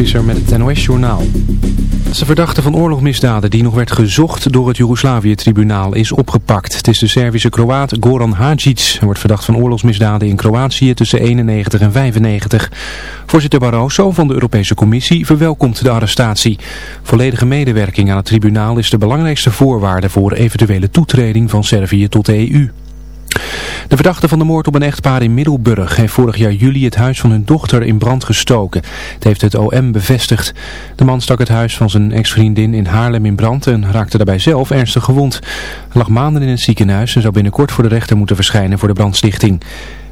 Visser met het NOS-journaal. De verdachte van oorlogsmisdaden die nog werd gezocht door het Joegoslavië-tribunaal is opgepakt. Het is de Servische Kroaat Goran Hadjic. Hij wordt verdacht van oorlogsmisdaden in Kroatië tussen 91 en 95. Voorzitter Barroso van de Europese Commissie verwelkomt de arrestatie. Volledige medewerking aan het tribunaal is de belangrijkste voorwaarde voor eventuele toetreding van Servië tot de EU. De verdachte van de moord op een echtpaar in Middelburg heeft vorig jaar juli het huis van hun dochter in brand gestoken. Het heeft het OM bevestigd. De man stak het huis van zijn ex-vriendin in Haarlem in brand en raakte daarbij zelf ernstig gewond. Hij lag maanden in het ziekenhuis en zou binnenkort voor de rechter moeten verschijnen voor de brandstichting.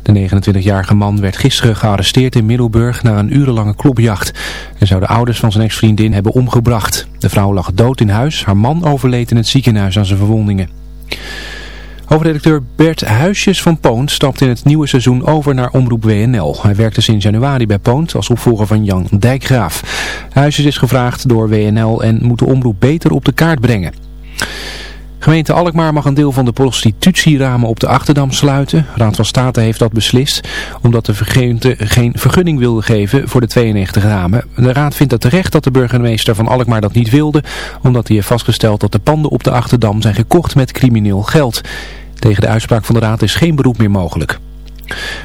De 29-jarige man werd gisteren gearresteerd in Middelburg na een urenlange klopjacht. En zou de ouders van zijn ex-vriendin hebben omgebracht. De vrouw lag dood in huis, haar man overleed in het ziekenhuis aan zijn verwondingen. Hoofdredacteur Bert Huisjes van Poont stapt in het nieuwe seizoen over naar Omroep WNL. Hij werkte sinds januari bij Poont als opvolger van Jan Dijkgraaf. Huisjes is gevraagd door WNL en moet de omroep beter op de kaart brengen. Gemeente Alkmaar mag een deel van de prostitutieramen op de Achterdam sluiten. Raad van State heeft dat beslist, omdat de gemeente geen vergunning wilde geven voor de 92 ramen. De raad vindt het terecht dat de burgemeester van Alkmaar dat niet wilde, omdat hij heeft vastgesteld dat de panden op de Achterdam zijn gekocht met crimineel geld. Tegen de uitspraak van de raad is geen beroep meer mogelijk.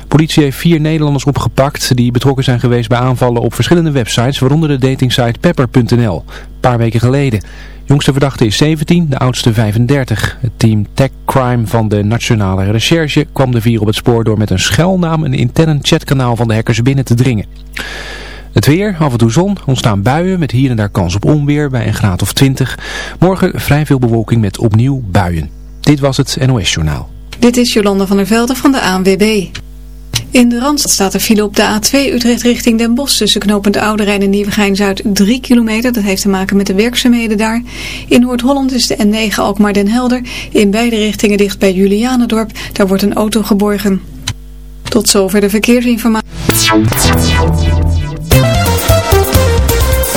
Politie heeft vier Nederlanders opgepakt die betrokken zijn geweest bij aanvallen op verschillende websites, waaronder de datingsite pepper.nl, een paar weken geleden. Jongste verdachte is 17, de oudste 35. Het team Tech Crime van de Nationale Recherche kwam de vier op het spoor door met een schuilnaam een intern chatkanaal van de hackers binnen te dringen. Het weer, af en toe zon, ontstaan buien met hier en daar kans op onweer bij een graad of 20. Morgen vrij veel bewolking met opnieuw buien. Dit was het NOS Journaal. Dit is Jolanda van der Velde van de ANWB. In de Randstad staat er file op de A2 Utrecht richting Den Bosch tussen knooppunt Oude Rijn en Nieuwegein-Zuid 3 kilometer. Dat heeft te maken met de werkzaamheden daar. In Noord-Holland is de N9 Alkmaar Den Helder. In beide richtingen dicht bij Julianendorp. Daar wordt een auto geborgen. Tot zover de verkeersinformatie.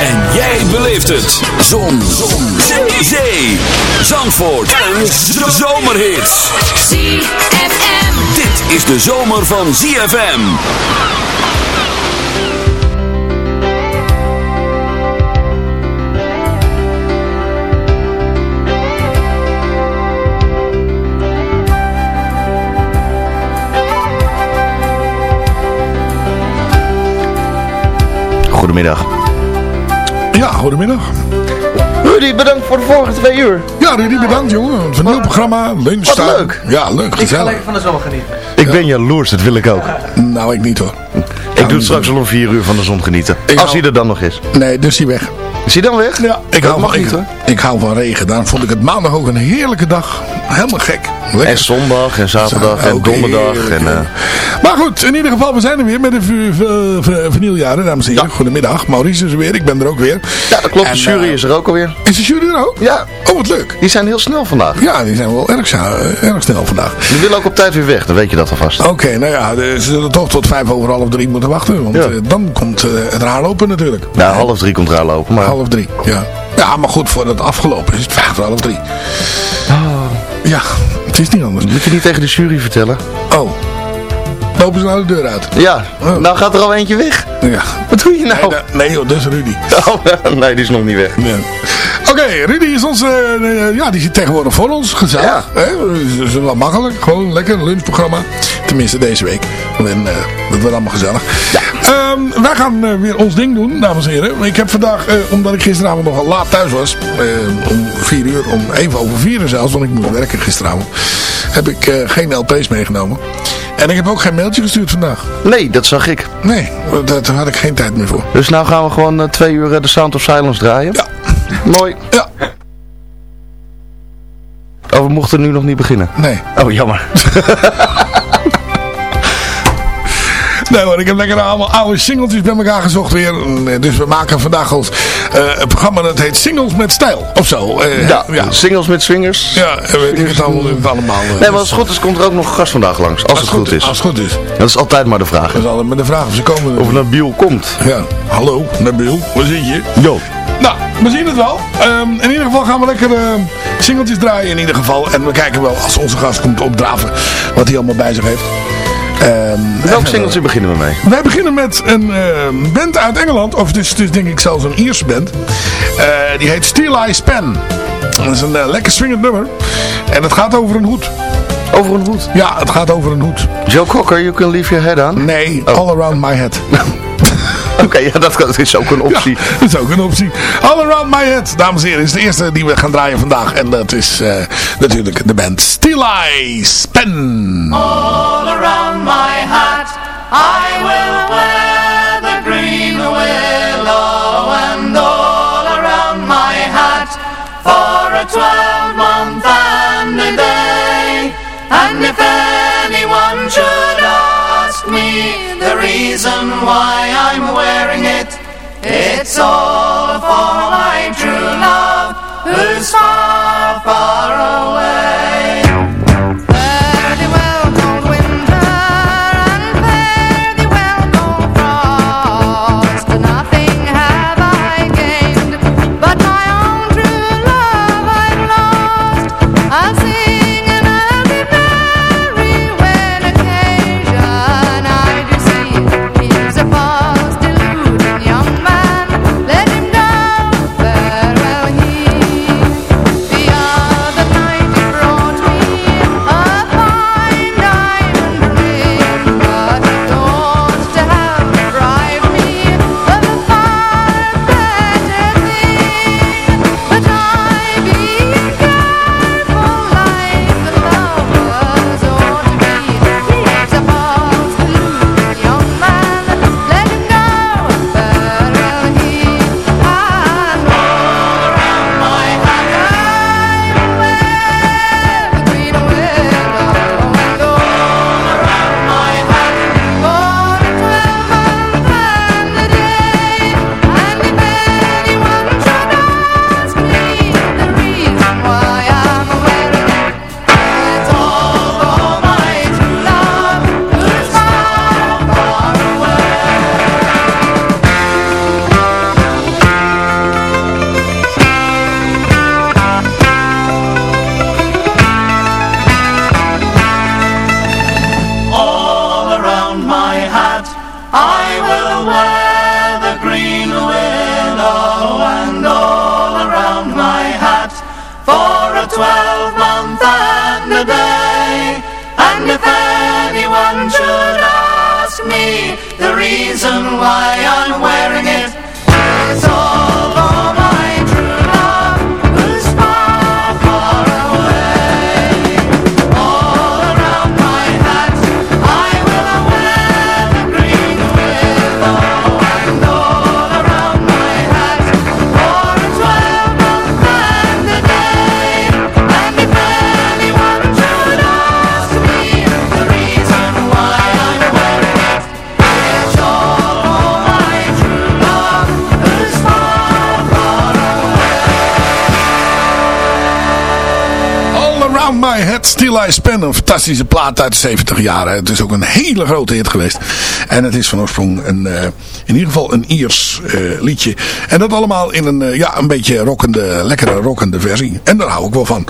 En jij beleeft het. Zon. Zon. Zee. Zee. Zandvoort. Een zomerhit. ZFM. Dit is de zomer van ZFM. Goedemiddag. Ja, goedemiddag. Rudy, bedankt voor de vorige twee uur. Ja, Rudy, bedankt jongen. Het is een nieuw programma. Wat leuk. Ja, leuk, Ik ga lekker van de zon genieten. Ik ben jaloers, dat wil ik ook. Nou, ik niet hoor. Ik doe straks al om vier uur van de zon genieten. Ik Als hou- hij er dan nog is. Nee, dus die weg. Is hij dan weg? Ja, ik Dat hou, mag van, niet, hoor. ik hou van regen. Daarom vond ik het maandag ook een heerlijke dag. Helemaal gek. Lekker. En zondag en zaterdag en donderdag. heerlijk, En, eh, ja. Maar goed, in ieder geval, we zijn er weer met de v- v- v- vinyljaren, dames en heren. Goedemiddag. Maurice is er weer, ik ben er ook weer. ja, dat klopt. En, De jury eh, is er ook alweer. Is de jury er ook? Ja, Oh, wat leuk. die zijn heel snel vandaag. Ja, die zijn wel erg, sa- erg snel vandaag. Die willen ook op tijd weer weg, dan weet je dat alvast. Oké, nou ja, ze zullen toch tot vijf over half drie moeten wachten. Want Ja. eh, dan komt eh, het raar lopen natuurlijk. Nou, half drie komt eraan lopen, maar... Half drie, ja. Ja, maar goed, voordat het afgelopen is, het vijf voor half drie. Ja, het is niet anders. Moet je niet tegen de jury vertellen? Oh. lopen ze nou de deur uit. Ja, nou gaat er al eentje weg. Ja. Wat doe je nou? Nee, nee joh, dat is Rudy. Oh, nee, die is nog niet weg. Ja. Oké, Rudy is ons, eh, ja, die zit tegenwoordig voor ons, gezellig. Ja. Hè? Dat is wel makkelijk, gewoon lekker, lunchprogramma. Tenminste deze week. En eh, dat wordt allemaal gezellig. Ja. Ehm, wij gaan eh, weer ons ding doen, dames en heren. Ik heb vandaag, eh, omdat ik gisteravond nogal laat thuis was, om vier uur, om even over vier uur zelfs, want ik moest werken gisteravond, heb ik geen LP's meegenomen. En ik heb ook geen mailtje gestuurd vandaag. Nee, dat zag ik. Nee, daar, had ik geen tijd meer voor. Dus nou gaan we gewoon twee uur de Sound of Silence draaien. Ja. Mooi. Ja, Oh, we mochten nu nog niet beginnen. nee. Oh, jammer. Nee hoor, ik heb lekker allemaal oude singeltjes bij elkaar gezocht weer. En, Dus we maken vandaag ons eh, een programma dat heet Singles met Stijl. Of zo. Eh, Ja, ja. singles met swingers. Ja, en weet ik het allemaal, het allemaal. eh, Nee, maar als het goed is, komt er ook nog een gast vandaag langs. Als het goed is. Als het goed is. Dat is altijd maar de vraag. Dat is altijd maar de vraag of ze komen. Of Nabil komt. Ja, hallo Nabil, waar zit je? Jo. Nou, we zien het wel. Ehm, in ieder geval gaan we lekker eh, singeltjes draaien in ieder geval. En we kijken wel als onze gast komt opdraven wat hij allemaal bij zich heeft. Ehm, Welk en, singeltje beginnen we mee? Wij beginnen met een eh, band uit Engeland. Of het is, het is denk ik zelfs een Ierse band. Eh, die heet Steel Eyes Pen. Dat is een eh, lekker swingend nummer. En het gaat over een hoed. Over een hoed. Ja, het gaat over een hoed. Joe Cocker, you can leave your head on. Nee, Oh. All Around My Head. Oké, ja, dat, dat is ook een optie. Ja, dat is ook een optie. All Around My Head, dames en heren, is de eerste die we gaan draaien vandaag. En dat is eh, natuurlijk de band Steel Eyes Pen. All around my hat I will wear reason why I'm wearing it, it's all for my true love who's far, far away. My Head Still I Spin. Een fantastische plaat uit de 70 jaren. Het is ook een hele grote hit geweest. En het is van oorsprong een, eh, in ieder geval een Iers eh, liedje. En dat allemaal in een, eh, ja, een beetje rockende, lekkere rockende versie. En daar hou ik wel van.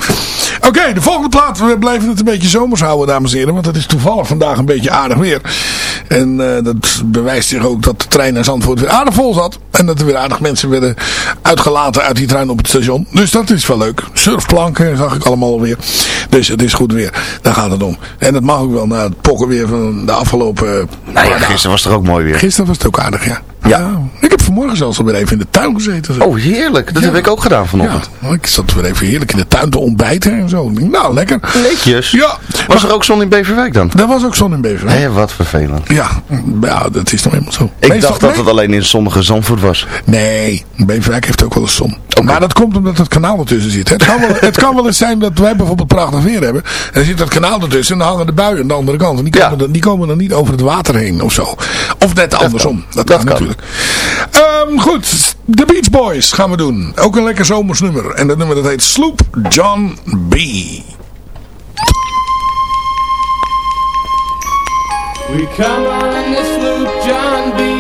Oké, de volgende plaat. We blijven het een beetje zomers houden, dames en heren. Want het is toevallig vandaag een beetje aardig weer. En dat bewijst zich ook dat de trein naar Zandvoort weer aardig vol zat. En dat er weer aardig mensen werden uitgelaten uit die trein op het station. Dus dat is wel leuk. Surfplanken zag ik allemaal weer. Dus het is goed weer. Daar gaat het om. En dat mag ook wel na het pokken weer van de afgelopen... Nou ja, dagen. gisteren was het er ook mooi weer. Gisteren was het ook aardig, ja. Ja. Ik heb vanmorgen zelfs alweer even in de tuin gezeten. zo. Oh, heerlijk. Dat Ja. heb ik ook gedaan vanochtend. Ja, ik zat weer even heerlijk in de tuin te ontbijten en zo. Nou, lekker. Netjes. Ja, Was er ook zon in Beverwijk dan? daar was ook zon in Beverwijk. Hé, wat vervelend. Ja, ja, dat is nog helemaal zo. Ik Meestal- dacht dat het alleen in zonnige Zandvoort was. Nee, Beverwijk heeft ook wel eens zon. Maar dat komt omdat het kanaal ertussen zit. hè. Het kan wel, het kan wel eens zijn dat wij bijvoorbeeld prachtig weer hebben. En dan zit dat kanaal ertussen en dan hangen de buien aan de andere kant. En die Ja. komen, dan, die komen dan niet over het water heen of zo. Of net andersom. Dat, Dat kan, kan. natuurlijk. Ehm, goed, The Beach Boys gaan we doen. Ook een lekker zomers nummer. En dat nummer dat heet Sloop John B. We come on the sloop John B.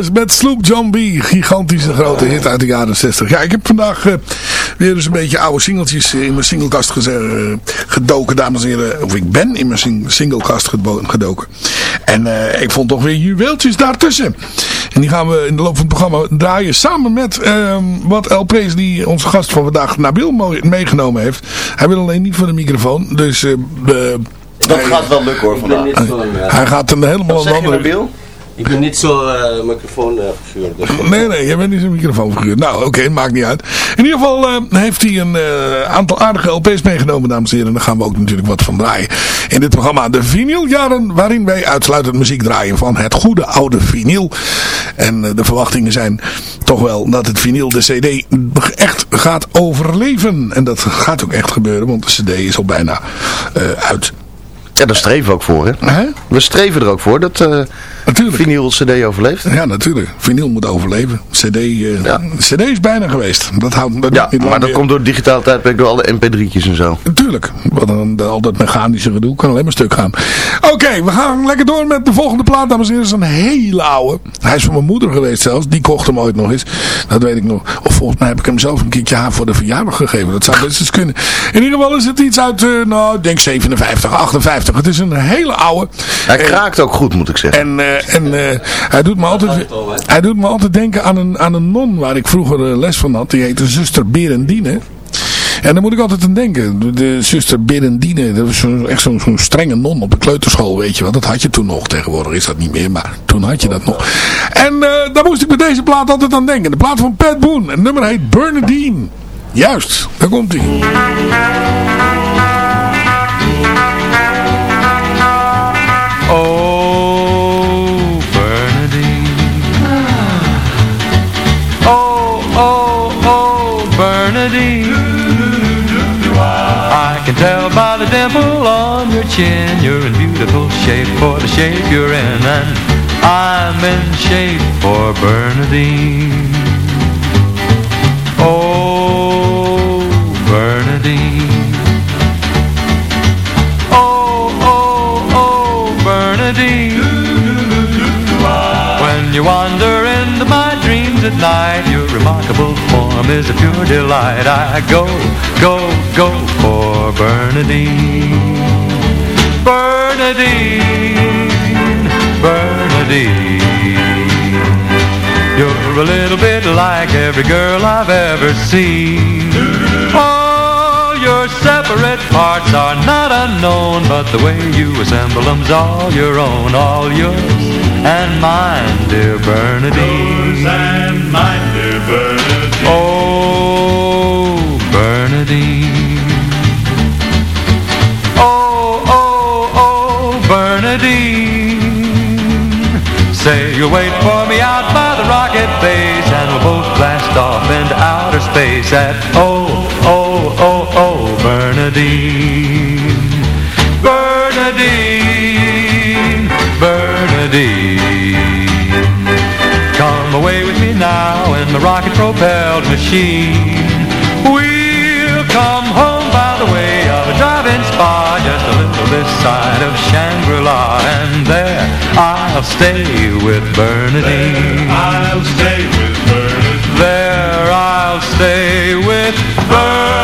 Boys met Sloop John B. Gigantische grote hit uit de jaren 60. Ja, ik heb vandaag eh, weer eens een beetje oude singeltjes in mijn singlekast eh, gedoken, dames en heren. Of ik ben in mijn sing singlekast gedoken. En eh, ik vond toch weer juweeltjes daartussen. En die gaan we in de loop van het programma draaien samen met ehm, wat LP's die onze gast van vandaag, Nabil, mooi- meegenomen heeft. Hij wil alleen niet voor de microfoon, dus... Dat gaat wel lukken hoor vandaag. hij gaat een helemaal andere... Ik ben niet zo uh, microfoonfiguur. Dus. Nee, nee, jij bent niet zo'n microfoonfiguur. Nou, oké, maakt niet uit. In ieder geval uh, heeft hij een aantal aardige LP's meegenomen, dames en heren. En daar gaan we ook natuurlijk wat van draaien. In dit programma de vinyljaren, waarin wij uitsluitend muziek draaien van het goede oude vinyl. En de verwachtingen zijn toch wel dat het vinyl de cd echt gaat overleven. En dat gaat ook echt gebeuren, want de cd is al bijna uit. Ja, daar streven we ook voor, hè? We streven er ook voor dat uh, vinyl CD overleeft. Ja, natuurlijk. Vinyl moet overleven. CD, uh, ja. CD is bijna geweest. Dat houdt dat ja, maar dat komt door het digitale tijdperk, door alle mp3'tjes en zo. Dan al dat mechanische gedoe kan alleen maar stuk gaan. Oké, okay, we gaan lekker door met de volgende plaat, dames en heren. Dat is een hele oude. Hij is van mijn moeder geweest zelfs. Die kocht hem ooit nog eens. Dat weet ik nog. Of volgens mij heb ik hem zelf een keertje haar voor de verjaardag gegeven. Dat zou best eens kunnen. In ieder geval is het iets uit, uh, nou, ik denk 57, 58. Het is een hele oude. Hij kraakt ook goed, moet ik zeggen. En, uh, en uh, hij, doet me altijd, hij doet me altijd denken aan een, aan een non waar ik vroeger les van had. Die heette zuster Berendine. En daar moet ik altijd aan denken. De zuster Berendine, dat was zo, echt zo'n zo strenge non op de kleuterschool, weet je wel. Dat had je toen nog. Tegenwoordig is dat niet meer, maar toen had je dat nog. En uh, daar moest ik met deze plaat altijd aan denken. De plaat van Pat Boone. Het nummer heet Bernadine. Juist, daar komt hij. You're in beautiful shape for the shape you're in, and I'm in shape for Bernadine. Oh, Bernadine Oh, oh, oh, Bernadine. When you wander into my dreams at night, your remarkable form is a pure delight. I go, go, go for Bernadine. Bernadine, Bernadine. You're a little bit like every girl I've ever seen. All your separate parts are not unknown, but the way you assemble them's all your own, all yours and mine, dear Bernadine. Yours and mine, dear Bernadine. Say you'll wait for me out by the rocket base, and we'll both blast off into outer space at oh, oh, oh, oh, Bernadine. Bernadine, Bernadine. Come away with me now in the rocket-propelled machine. We'll come home by the way this side of Shangri-La, and there I'll stay with Bernadine. I'll stay with Bernadine. There I'll stay with Bernadine.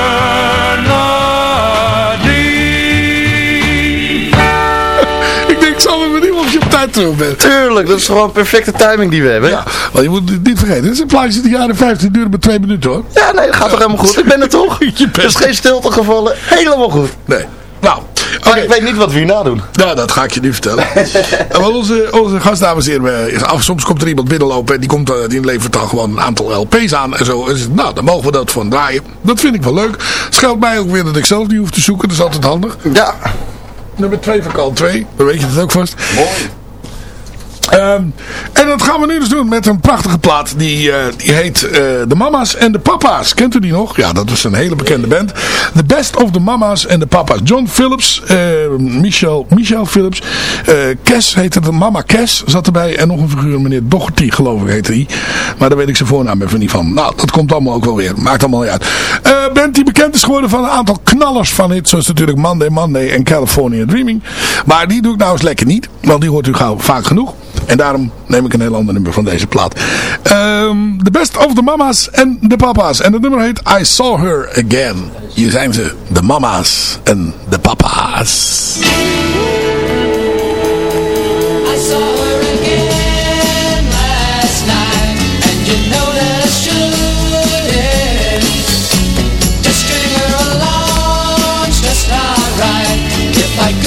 ik denk samen met iemand of je op tijd terug bent. Tuurlijk, dat is gewoon perfecte timing die we hebben. Ja, want je moet het niet vergeten. Dit is een plaatje die de jaren 15 duurde maar twee minuten hoor. Ja, nee, dat gaat toch helemaal goed. Ik ben er toch? Je Er is geen stilte gevallen. Helemaal goed. Nee. Maar oké. ik weet niet wat we hierna doen. Nou, dat ga ik je nu vertellen. En wel onze, onze gast, dames en heren, af. Soms komt er iemand binnenlopen en die, komt, eh, die levert dan gewoon een aantal LP's aan en zo. En zegt, nou, dan mogen we dat van draaien. Dat vind ik wel leuk. Scheelt mij ook weer dat ik zelf niet hoef te zoeken. Dat is altijd handig. Ja. Nummer 2 van kant 2. Dan weet je het ook vast. Mooi. Ehm, en dat gaan we nu dus doen met een prachtige plaat. Die, eh, die heet eh, De Mama's en de Papa's. Kent u die nog? Ja, dat was een hele bekende band. The Best of the Mama's en de Papa's. John Phillips, eh, Michel, Michel Phillips, Kes heette de Mama Kes zat erbij. En nog een figuur, meneer Doherty geloof ik heette hij. Maar daar weet ik zijn voornaam even niet van. Nou, dat komt allemaal ook wel weer. Maakt allemaal niet uit. Band die bekend is geworden van een aantal knallers van hits. Zoals natuurlijk Monday Monday en California Dreaming. Maar die doe ik nou eens lekker niet. Want die hoort u gauw vaak genoeg. En daarom neem ik een heel ander nummer van deze plaat. Ehm the Best of the Mama's en de Papa's. En het nummer heet I Saw Her Again. Hier zijn ze. De mama's en de papa's. I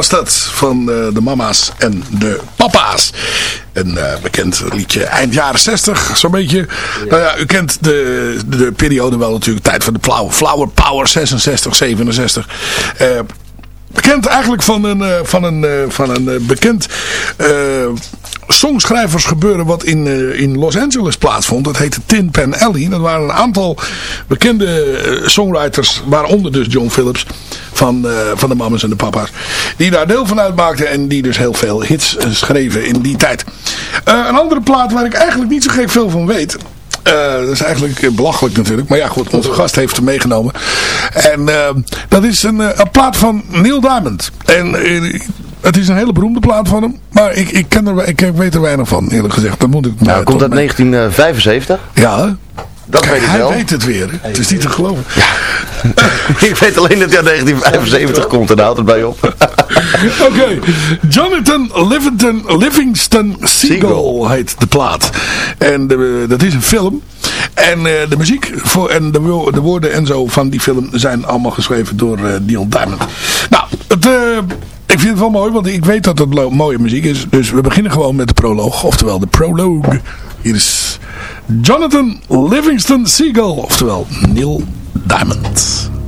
was dat. Van eh, de mama's en de papa's. Een eh, bekend liedje eind jaren 60, zo'n beetje. Nou ja, u kent de, de, de periode wel natuurlijk. Tijd van de Flower, Flower Power 66, 67. Eh, bekend eigenlijk van een, van een, van een bekend eh, songschrijversgebeuren wat in, eh, in Los Angeles plaatsvond. Dat heette Tin Pan Alley. Dat waren een aantal bekende eh, songwriters, waaronder dus John Phillips van, eh, van de mamas en de papa's. Die daar deel van uitmaakten en die dus heel veel hits schreven in die tijd. Een andere plaat waar ik eigenlijk niet zo gek veel van weet... Eh, dat is eigenlijk eh, belachelijk natuurlijk. Maar ja goed, onze gast heeft hem meegenomen. En eh, dat is een, een plaat van Neil Diamond. En het is een hele beroemde plaat van hem. Maar ik, ik, ken er, ik weet er weinig van eerlijk gezegd. Dat moet ik Nou, komt uit 1975. Ja, hè? Dat Kijk, weet ik hij wel. weet het weer. hè. Het is niet te geloven. ik weet alleen dat hij uit 1975 komt en daar houdt het bij op. Oké, Jonathan Livingston, Livingston Seagull heet de plaat. En de, dat is een film. En eh, de muziek voor, en de, wo- de woorden en zo van die film zijn allemaal geschreven door eh, Neil Diamond. Nou, het, eh, ik vind het wel mooi, want ik weet dat het mooie muziek is. Dus we beginnen gewoon met de proloog, oftewel de prologue. Hier is Jonathan Livingston Seagull, oftewel Neil Diamond.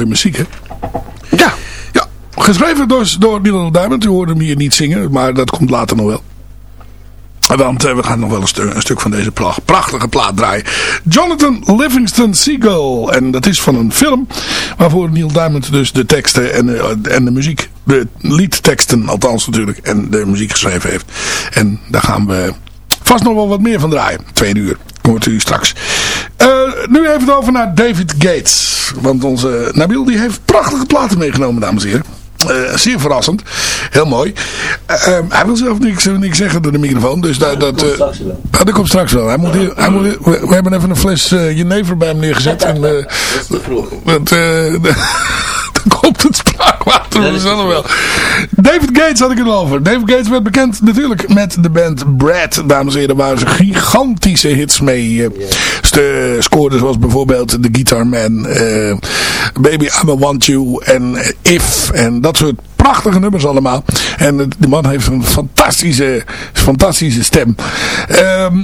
Mooie muziek, hè? Ja. Ja, geschreven door, door Neil Diamond. U hoorde hem hier niet zingen, maar dat komt later nog wel. Want eh, we gaan nog wel een, stu- een stuk van deze pra- prachtige plaat draaien. Jonathan Livingston Seagull. En dat is van een film waarvoor Neil Diamond dus de teksten en, de- en de muziek, de liedteksten althans natuurlijk, en de muziek geschreven heeft. En daar gaan we vast nog wel wat meer van draaien. Tweede uur. Hoort u straks. Eh, nu even over naar David Gates. Want onze Nabil die heeft prachtige platen meegenomen, dames en heren. Eh, zeer verrassend. Heel mooi. Eh, eh, hij wil zelf niks, niks zeggen door de microfoon. Dus dat, dat, eh, ah, dat komt straks wel. Hij moet hier, hij moet hier- we, we hebben even een fles eh jenever bij hem neergezet. En, eh, dat, eh, dan komt het spraakwater wel. David Gates had ik het al over. David Gates werd bekend natuurlijk met de band Brad. Dames en heren, waar ze gigantische hits mee eh, ste- scoorden. Zoals bijvoorbeeld The Guitar Man, eh, Baby I'm a Want You en If. En dat soort prachtige nummers allemaal. En de man heeft een fantastische, fantastische stem. Ehm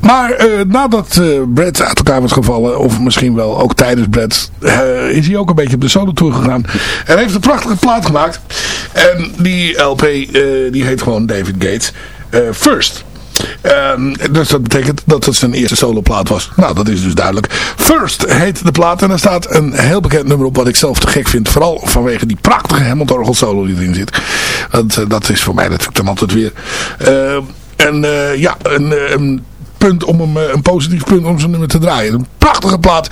maar eh, nadat eh Brad uit elkaar was gevallen, of misschien wel ook tijdens Brad, eh, is hij ook een beetje op de solo tour gegaan. En heeft een prachtige plaat gemaakt. En die LP, die heet gewoon David Gates First. Ehm, dus dat betekent dat het zijn eerste soloplaat was. Nou, dat is dus duidelijk. First heet de plaat en er staat een heel bekend nummer op wat ik zelf te gek vind. Vooral vanwege die prachtige Hammond solo die erin zit. Want, dat is voor mij natuurlijk dan altijd weer. Ehm, en ja, een, een punt om hem, eh, een positief punt om zijn nummer te draaien. Een prachtige plaat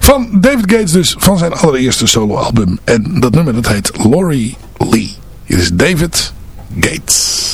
van David Gates dus, van zijn allereerste soloalbum. En dat nummer dat heet Laurie Lee. Hier is David Gates.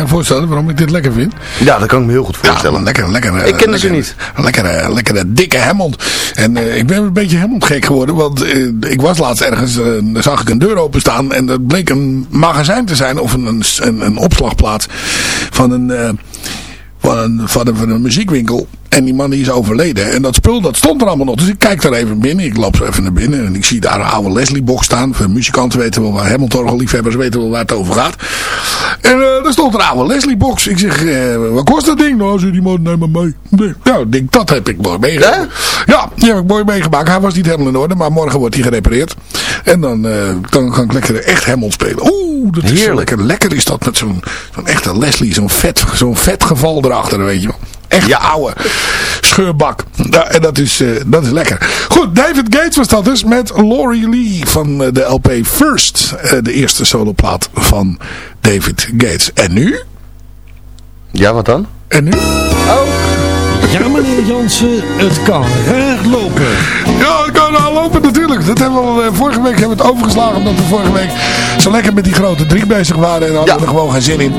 Nou voorstellen waarom ik dit lekker vind? Ja, dat kan ik me heel goed voorstellen. Ja, lekker, lekker. eh, Ik kende ze lekker- niet. Een lekkere, lekkere dikke Hammond. En eh, ik ben een beetje Hammond gek geworden, want eh, ik was laatst ergens, eh, daar zag ik een deur openstaan en dat bleek een magazijn te zijn of een, een, een, opslagplaats van een, eh, van, een, van, een, van een muziekwinkel. En die man die is overleden. En dat spul dat stond er allemaal nog. Dus ik kijk daar even binnen. Ik loop zo even naar binnen. En ik zie daar een oude Leslie box staan. Voor muzikanten weten wel waar. Hamilton liefhebbers weten wel waar het over gaat. En eh daar stond een oude Leslie box. Ik zeg, eh, wat kost dat ding? Nou, zei die man, neem maar mee. Nee. Nou, ik denk, dat heb ik mooi meegemaakt. Ja, die heb ik mooi meegemaakt. Hij was niet helemaal in orde. Maar morgen wordt hij gerepareerd. En dan, eh, dan kan ik lekker echt Hammond spelen. Oeh, dat is Heerlijk. lekker. Lekker is dat met zo'n zo'n echte Leslie. Zo'n vet, zo'n vet geval erachter, weet je wel. Echt oude scheurbak. Ja, en dat is, eh, dat is lekker. Goed, David Gates was dat dus met Laurie Lee van eh, de LP First. eh, de eerste soloplaat van David Gates. En nu? Ja, wat dan? En nu? Ja, meneer Jansen, het kan raar lopen. Ja, het kan nou lopen natuurlijk. Dat hebben we al, vorige week hebben we het overgeslagen. Omdat we vorige week zo lekker met die grote drie bezig waren. En hadden we er gewoon geen zin in.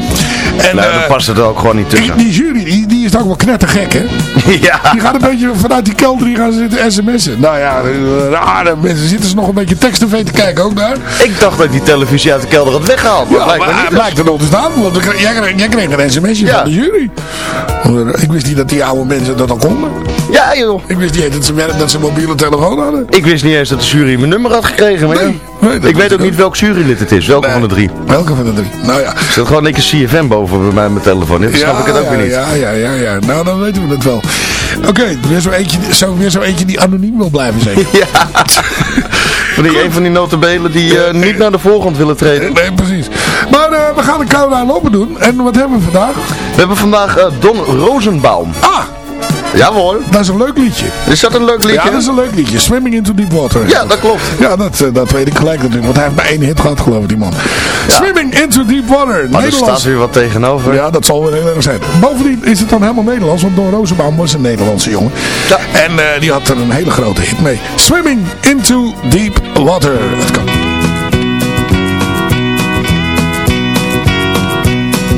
En, nou, eh, dan past het er ook gewoon niet tussen. die jury, die, die is ook wel knettergek, hè? ja. Die gaat een beetje vanuit die kelder die gaan zitten sms'en. Nou ja, eh, rare mensen zitten ze nog een beetje tekst-tv te kijken ook daar. Ik dacht dat die televisie uit de kelder had weggehaald. Maar Ja, maar niet. hij blijkt er nog te staan. Want jij, kreeg- jij kreeg een sms'je Ja. van de jury. Ik wist niet dat die oude mensen dat al konden. Ja, joh. Ik wist niet eens dat ze, dat ze mobiele telefoon hadden. Ik wist niet eens dat de jury mijn nummer had gekregen. Maar ja. Nee, ik weet ook niet welk jurylid het is. Welke Nee. van de drie. Welke van de drie? Nou ja. Er zit gewoon een keer CFM boven bij mij mijn telefoon. Dat snap ik het ook ja, weer niet. Ja, ja, ja, ja. Nou, dan weten we het wel. Oké, weer zo eentje, zo, weer zo eentje die anoniem wil blijven zeker. Ja. Van die, een van die notabelen die eh, niet naar de voorgrond willen treden. Nee, precies. Maar eh, we gaan een koude lopen doen. En wat hebben we vandaag? We hebben vandaag eh, Don Rosenbaum. Ah, Jawel. dat is een leuk liedje. Is dat een leuk liedje? Ja, dat is een leuk liedje. Swimming into Deep Water. Ja, dat klopt. Ja, dat, eh, dat weet ik gelijk natuurlijk. Want hij heeft maar één hit gehad, geloof ik, die man. Swimming into Deep Water. Maar er Nederlands. staat weer wat tegenover. Ja, dat zal wel heel erg zijn. Bovendien is het dan helemaal Nederlands, want Don Rosenbaum was een Nederlandse jongen. Ja. En eh, die had er een hele grote hit mee. Swimming into Deep Water. Het kan.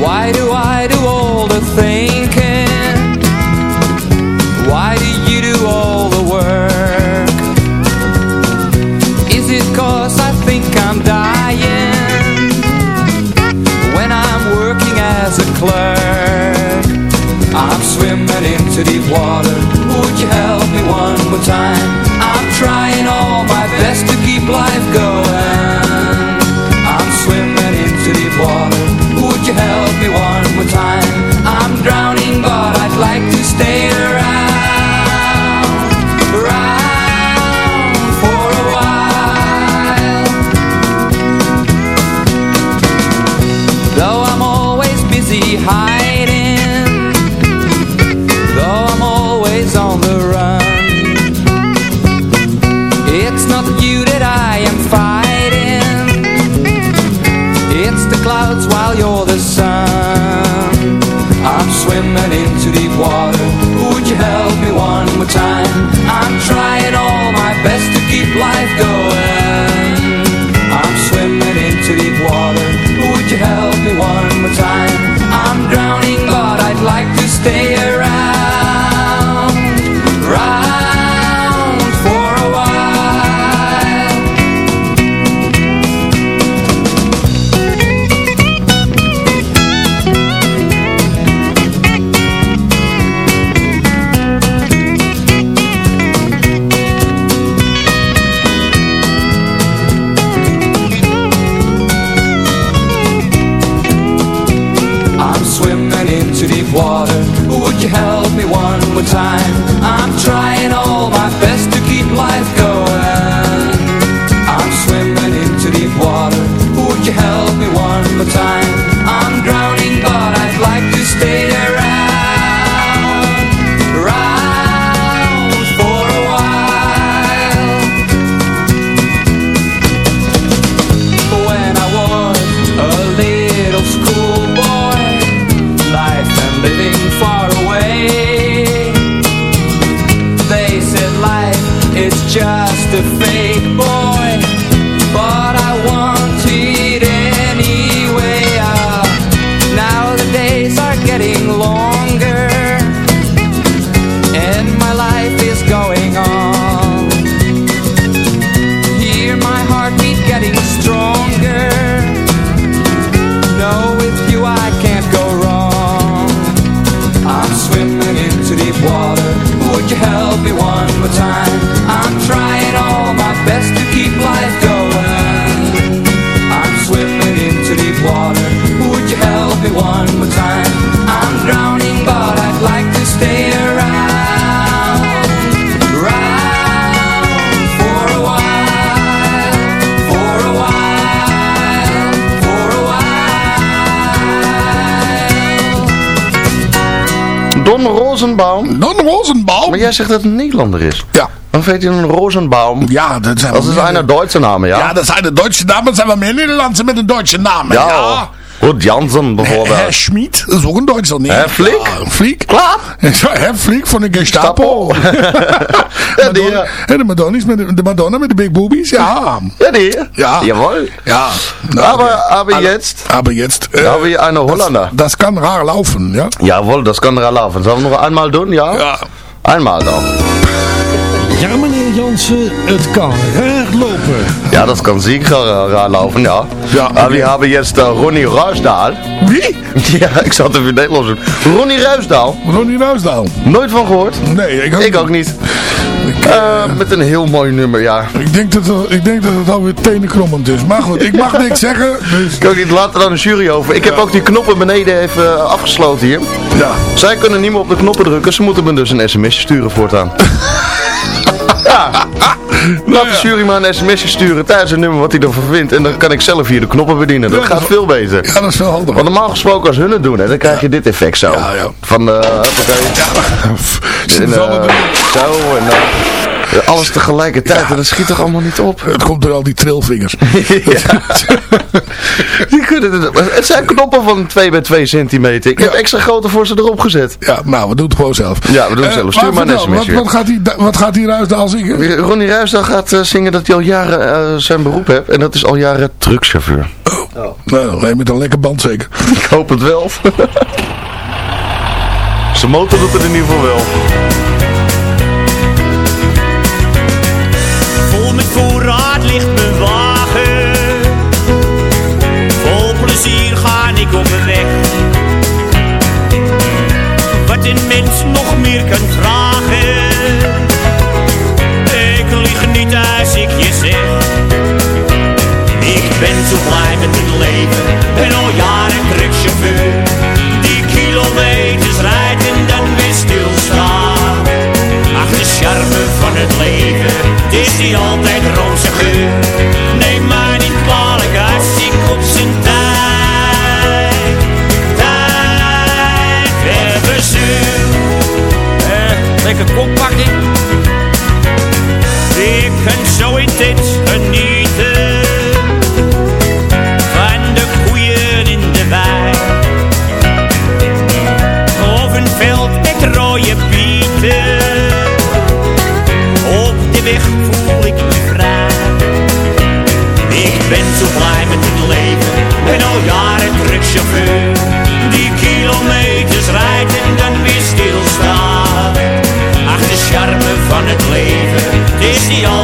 Why do I do all the thinking? Rosenbaum. Don Rosenbaum? Maar jij zegt dat het een Nederlander is. Ja. Dan weet je een Rosenbaum. Ja, dat zijn Dat is een Duitse naam, ja. Ja, dat zijn de Duitse namen. Dat zijn wel meer Nederlandse met een Duitse naam. Ja, Ja. Goed, Jansen bijvoorbeeld. Herr Schmid, dat is ook een Duitser. Nee. Herr Flick? Ja, Flick. Klaar. Herr Flick van de Gestapo. Ja, die, Madonna, de Madonna's met de, de Madonna met de big boobies. Ja. Ja, die. Ja. Jawohl. Ja. Aber, aber jetzt, Aber jetzt. Äh, da wir eine Holländer. Das, das kann rar laufen, ja? Jawohl, das kann er laufen. Sollen wir noch einmal tun, ja? Ja. Einmal dan. Ja, meneer Jansen, het kan raar lopen. Ja, das kann sicher äh, rar laufen, ja. Ja, Aber okay. wir haben jetzt äh, Ronny Ruisdaal. Wie? Ja, ik zal het even in Nederlands doen. Ronny Ruisdaal. Ronnie Ruisdaal. Nooit van gehoord? Nee, ik ook, Ik ook niet. Ik, Eh, met een heel mooi nummer, ja. ik, denk dat, het- ik denk dat het alweer tenenkrommend is. Maar goed, ik mag niks zeggen. Dus Ik ook niet later dan een jury over. Ik heb ook die knoppen beneden even eh, afgesloten hier. ja. Zij kunnen niet meer op de knoppen drukken. Ze moeten me dus een sms'je sturen voortaan. ja. Laat de jury maar een sms'je sturen tijdens een nummer wat hij ervan vindt. En dan kan ik zelf hier de knoppen bedienen. Dat Ja, gaat veel beter. ja, dat is wel handig. Want normaal gesproken als hun het doen, hè, dan krijg je dit effect zo. Ja, ja. Van, eh hoppakee. En, eh, zo en eh, alles tegelijkertijd. En dat schiet toch allemaal niet op? Het komt door al die trilvingers. Ja. Die kunnen het, het zijn knoppen van 2 bij 2 centimeter. Ik heb extra grote voor ze erop gezet. Ja, nou, we doen het gewoon zelf. Ja, we doen het Eh, zelf. Stuur maar een wat, wat gaat die, wat gaat die Ruisdaal zingen? Ronnie Ruijsdal gaat eh, zingen dat hij al jaren eh, zijn beroep heeft. En dat is al jaren truckchauffeur. Nou, alleen met een lekker band zeker. Ik hoop het wel. Zijn motor doet het in ieder geval wel. Weg. Wat een mens nog meer kan vragen. Lekker kop pakken. Ik kan zo intens genieten van de koeien in de wei. Of een veld met rode bieten. Op de weg voel ik me vrij. Ik ben zo blij met het leven. Ben al jaren truckchauffeur. Het is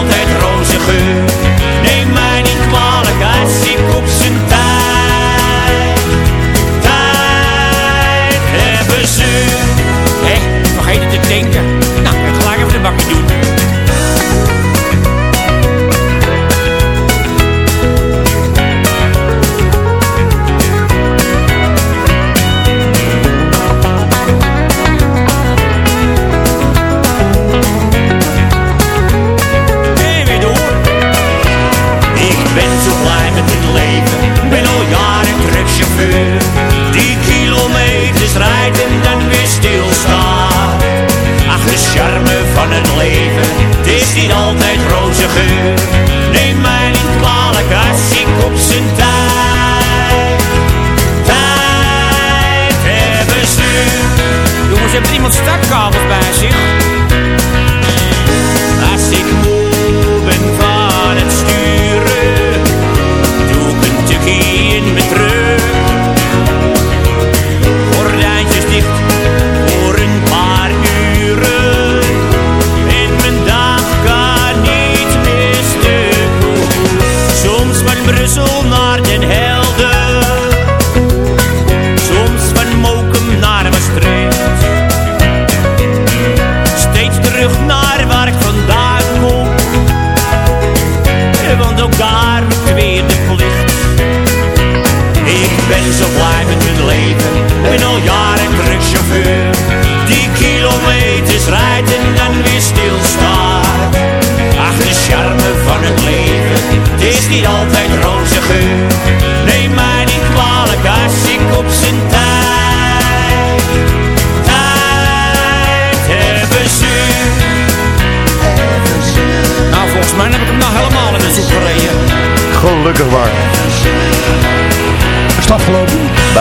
Heeft er iemand startkabels bij zich?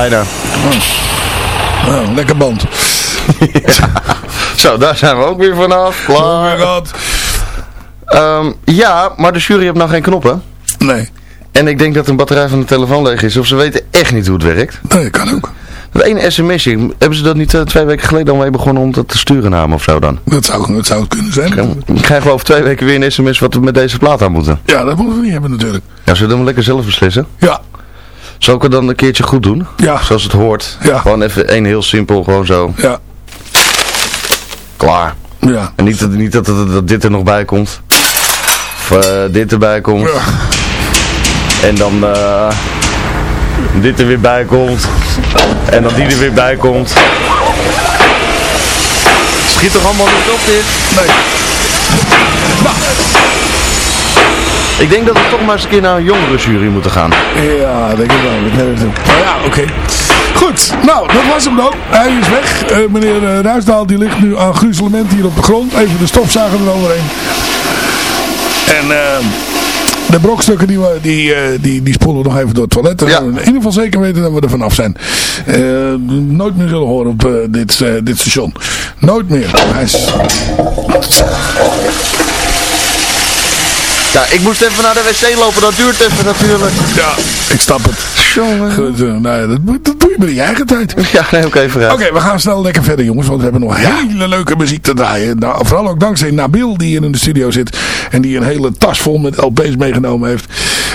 Bijna. Oh, lekker band. Zo, daar zijn we ook weer vanaf. Klaar. Oh god. Ehm, ja, maar de jury heeft nog geen knoppen. Nee. En ik denk dat een batterij van de telefoon leeg is. Of ze weten echt niet hoe het werkt. Nee, kan ook. Dat ene sms'je, hebben ze dat niet eh, twee weken geleden al mee begonnen om dat te sturen naar me of zo dan? Dat zou, dat zou het kunnen zijn. Ik krijg wel over twee weken weer een sms wat we met deze plaat aan moeten. Ja, dat moeten we niet hebben natuurlijk. Ja, zullen we lekker zelf beslissen? Ja. Zal ik het dan een keertje goed doen? Ja. Zoals het hoort. Ja. Gewoon even één heel simpel, gewoon zo. Ja. Klaar. Ja. En niet dat, niet dat, dat, dat dit er nog bij komt. Of eh, dit erbij komt. Ja. En dan eh, dit er weer bij komt. En dan die er weer bij komt. Schiet toch allemaal niet op dit? Nee. Ik denk dat we toch maar eens een keer naar een jongere jury moeten gaan. Ja, denk ik wel. Maar ja, oké. Goed, nou, dat was hem dan. Hij is weg. Eh, meneer eh, Ruisdaal die ligt nu aan gruzelement hier op de grond. Even de stofzuiger eroverheen. En eh, de brokstukken die, we, die, eh, die, die spoelen we nog even door het toilet. Ja. we in ieder geval zeker weten dat we er vanaf zijn. Eh, nooit meer zullen horen op dit, eh, dit station. Nooit meer. Hij is... Ja, ik moest even naar de wc lopen, dat duurt even natuurlijk. Ja, ik snap het. Jongen. Goed, eh, nou ja, dat, doe je maar in je eigen tijd. Ja, nee, oké, vooruit. Oké, we gaan snel lekker verder jongens, want we hebben nog hele leuke muziek te draaien. Nou, vooral ook dankzij Nabil die hier in de studio zit en die een hele tas vol met LP's meegenomen heeft.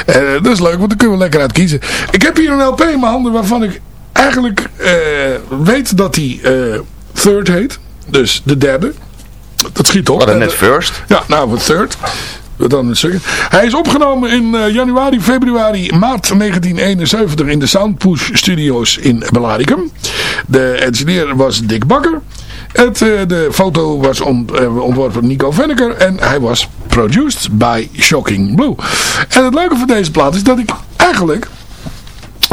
Eh, dat is leuk, want daar kunnen we lekker uit kiezen. Ik heb hier een LP in mijn handen waarvan ik eigenlijk eh, weet dat die eh, Third heet. Dus de derde. Dat schiet op. En, net first. ja, nou, voor third. Hij is opgenomen in eh, januari, februari, maart 1971 in de Soundpush Studios in Bellaricum. De engineer was Dick Bakker. Het, eh, de foto was eh, ontworpen door Nico Venneker en hij was produced by Shocking Blue. En het leuke van deze plaat is dat ik eigenlijk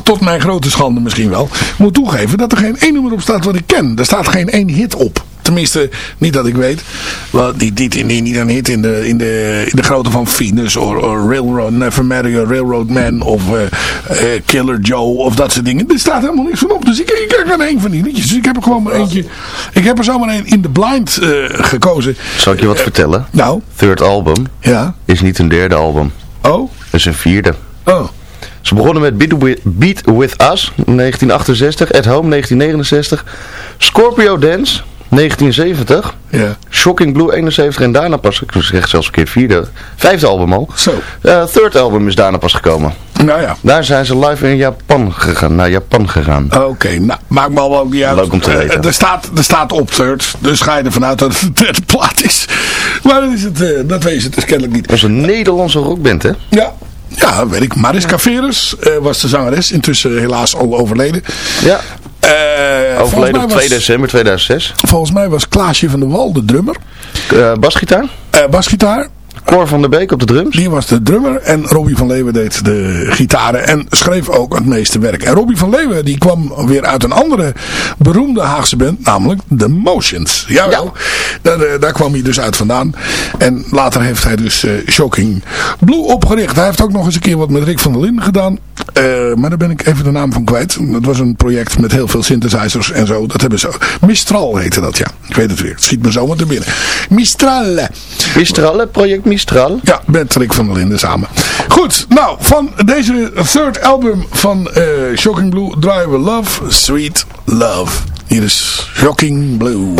tot mijn grote schande misschien wel, moet toegeven dat er geen één nummer op staat wat ik ken. Er staat geen één hit op. Tenminste, niet dat ik weet. Wel, die, die, die, niet een hit in de, in de, in de grootte van Venus of Railroad, Never Marry a Railroad Man of eh, eh, Killer Joe of dat soort dingen. Er staat helemaal niks van op. Dus ik, ik heb geen één van die liedjes. Dus ik heb er gewoon maar eentje. Ik heb er zomaar één in de blind eh, gekozen. Zal ik je wat vertellen? Nou, Third album ja. is niet een derde album. Oh, Het is een vierde. oh. Ze begonnen met Beat With, Beat With Us, 1968. At Home, 1969. Scorpio Dance, 1970. Ja. Shocking Blue, 71. En daarna pas, ik zeg zelfs verkeerd, vierde. Vijfde album al. Zo. Eh, third album is daarna pas gekomen. Nou ja. Daar zijn ze live in Japan gegaan, naar Japan gegaan. Oké, nou, maakt me al wel niet uit. Leuk om te Eh, weten. er, staat, er staat op third, dus ga je ervan uit dat het de derde plaat is. Maar dat, is het, eh, dat wees het dus kennelijk niet. Onze Nederlandse rockband, hè? Ja, ja weet ik. Mariska Veres eh, was de zangeres, intussen helaas al overleden. Ja, Eh, overleden op 2 was, december 2006. volgens mij was Klaasje van der Wal de drummer. Eh, basgitaar. Eh, basgitaar, Cor van der Beek op de drums. die was de drummer. En Robbie van Leeuwen deed de gitaren en schreef ook het meeste werk. En Robbie van Leeuwen die kwam weer uit een andere beroemde Haagse band, namelijk The Motions. Jawel, daar, eh, daar kwam hij dus uit vandaan. En later heeft hij dus eh, Shocking Blue opgericht. Hij heeft ook nog eens een keer wat met Rick van der Linden gedaan. Eh, maar daar ben ik even de naam van kwijt. Dat was een project met heel veel synthesizers en zo. Dat hebben ze. Mistral heette dat, ja. Ik weet het weer. Het schiet me zomaar te binnen. Mistral. Mistral, project Mistral. Ja, met Rick van der Linden samen. Goed, nou, van deze third album van eh, Shocking Blue draaien we Love, Sweet Love. Hier is Shocking Blue.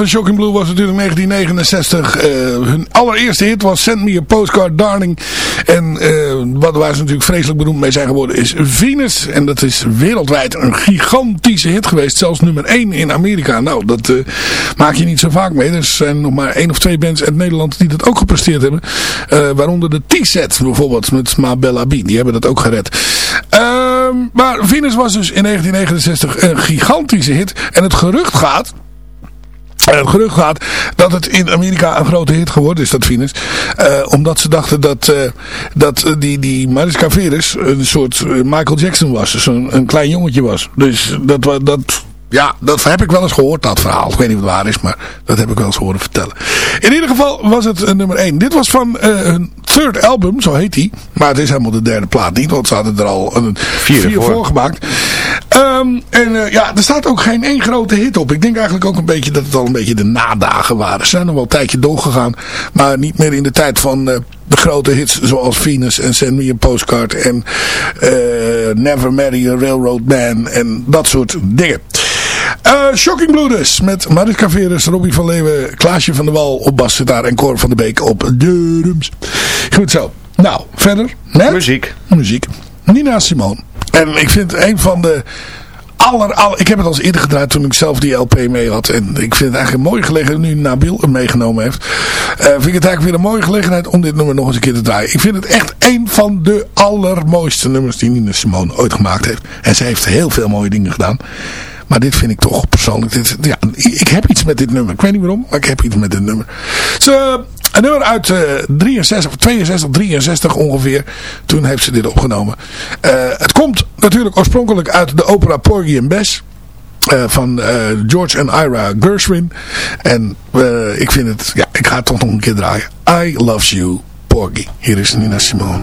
Van Shocking Blue was natuurlijk 1969. Eh, hun allereerste hit was Send Me a Postcard Darling. En eh, wat waar ze natuurlijk vreselijk beroemd mee zijn geworden is Venus. En dat is wereldwijd een gigantische hit geweest. Zelfs nummer 1 in Amerika. Nou, dat eh, maak je niet zo vaak mee. Er zijn nog maar één of twee bands uit Nederland die dat ook gepresteerd hebben. Waaronder de T-set bijvoorbeeld met Mabella B. Die hebben dat ook gered. Ehm, maar Venus was dus in 1969 een gigantische hit. En het gerucht gaat... En het gerucht gaat dat het in Amerika een grote hit geworden is, dat Venus. Eh, omdat ze dachten dat, eh, dat eh, die, die Mariska Veres een soort eh, Michael Jackson was. Dus een, klein jongetje was. Dus dat, dat, ja, dat heb ik wel eens gehoord, dat verhaal. Ik weet niet of het waar is, maar dat heb ik wel eens horen vertellen. In ieder geval was het eh, nummer 1. Dit was van eh, hun third album, zo heet die. Maar het is helemaal de derde plaat niet, want ze hadden er al een vier voor. voor gemaakt. Ehm, en eh, ja, er staat ook geen één grote hit op. Ik denk eigenlijk ook een beetje dat het al een beetje de nadagen waren. Ze zijn nog wel een tijdje doorgegaan, maar niet meer in de tijd van... de grote hits zoals Venus en Send Me a Postcard en Never Marry a Railroad Man en dat soort dingen. Eh, Shocking Blue dus, met Mariska Veres, Robbie van Leeuwen, Klaasje van der Wal op basgitaar en Cor van der Beek op de drums. Goed zo. Nou, verder met Muziek. muziek. Nina Simone. En ik vind een van de aller, aller... Ik heb het al eens eerder gedraaid toen ik zelf die LP mee had. En ik vind het eigenlijk een mooie gelegenheid, nu Nabil hem meegenomen heeft. eh, vind ik het eigenlijk weer een mooie gelegenheid om dit nummer nog eens een keer te draaien. Ik vind het echt een van de allermooiste nummers die Nina Simone ooit gemaakt heeft. En ze heeft heel veel mooie dingen gedaan. Maar dit vind ik toch persoonlijk... Dit, ja, ik heb iets met dit nummer. Ik weet niet waarom, maar ik heb iets met dit nummer. Ze, een nummer uit eh 63, 62, 63 ongeveer. Toen heeft ze dit opgenomen. Eh, het komt natuurlijk oorspronkelijk uit de opera Porgy and Bess. eh, van eh, George en Ira Gershwin. En ik vind het... Ja, ik ga het toch nog een keer draaien. I Love You, Porgy. Hier is Nina Simone.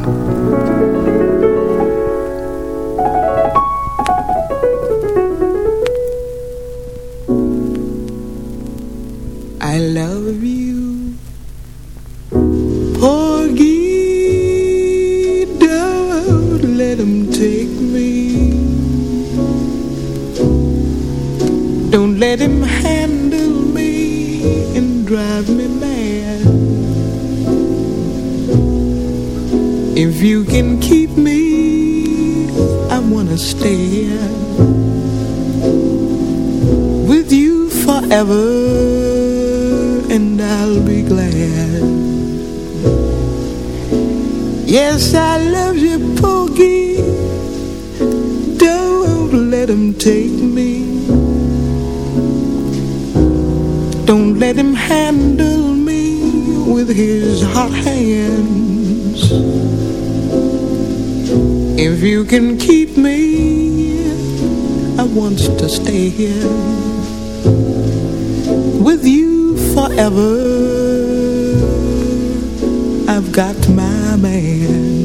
Let him handle me and drive me mad. If you can keep me, I wanna stay with you forever and I'll be glad. Yes, I love you, Porgy. Let him handle me with his hot hands. If you can keep me, I want to stay here with you forever. I've got my man.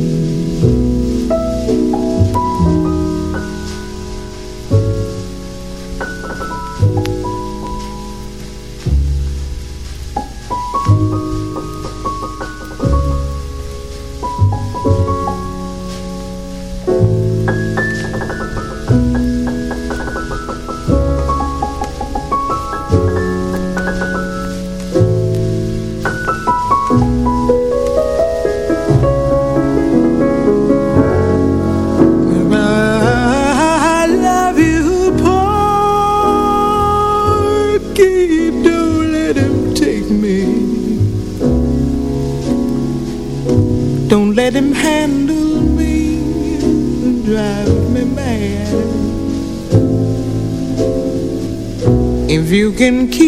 Can keep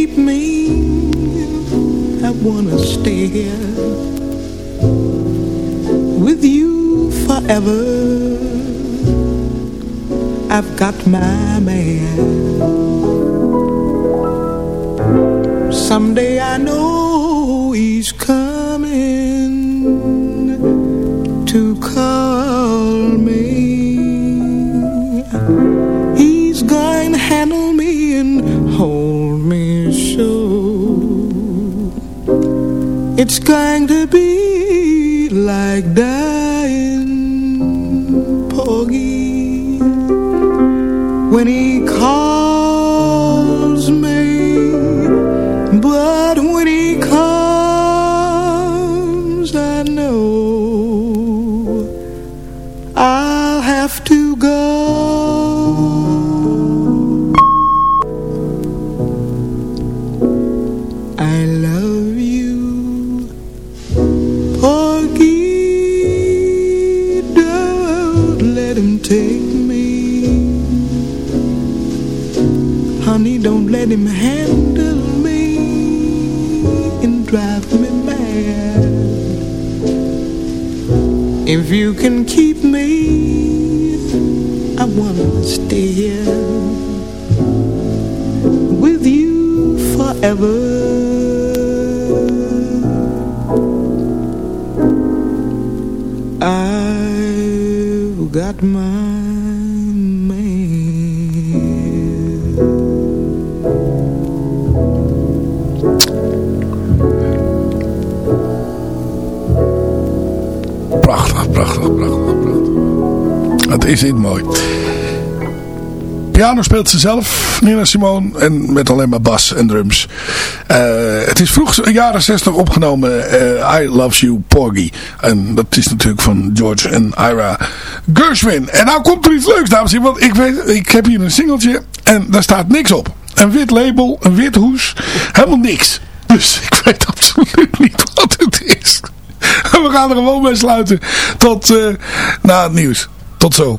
It's going to be like dying, Porgy. When he if you can keep me, I wanna stay here with you forever. Niet mooi. Piano speelt ze zelf, Nina Simone, en met alleen maar bas en drums. Eh, het is vroeg jaren 60 opgenomen, eh, I Love You Porgy. En dat is natuurlijk van George en Ira Gershwin. En nou komt er iets leuks, dames en heren, want ik, weet, ik heb hier een singeltje en daar staat niks op. Een wit label, een wit hoes, helemaal niks. Dus ik weet absoluut niet wat het is. We gaan er gewoon mee sluiten tot eh, na het nieuws. Tot zo.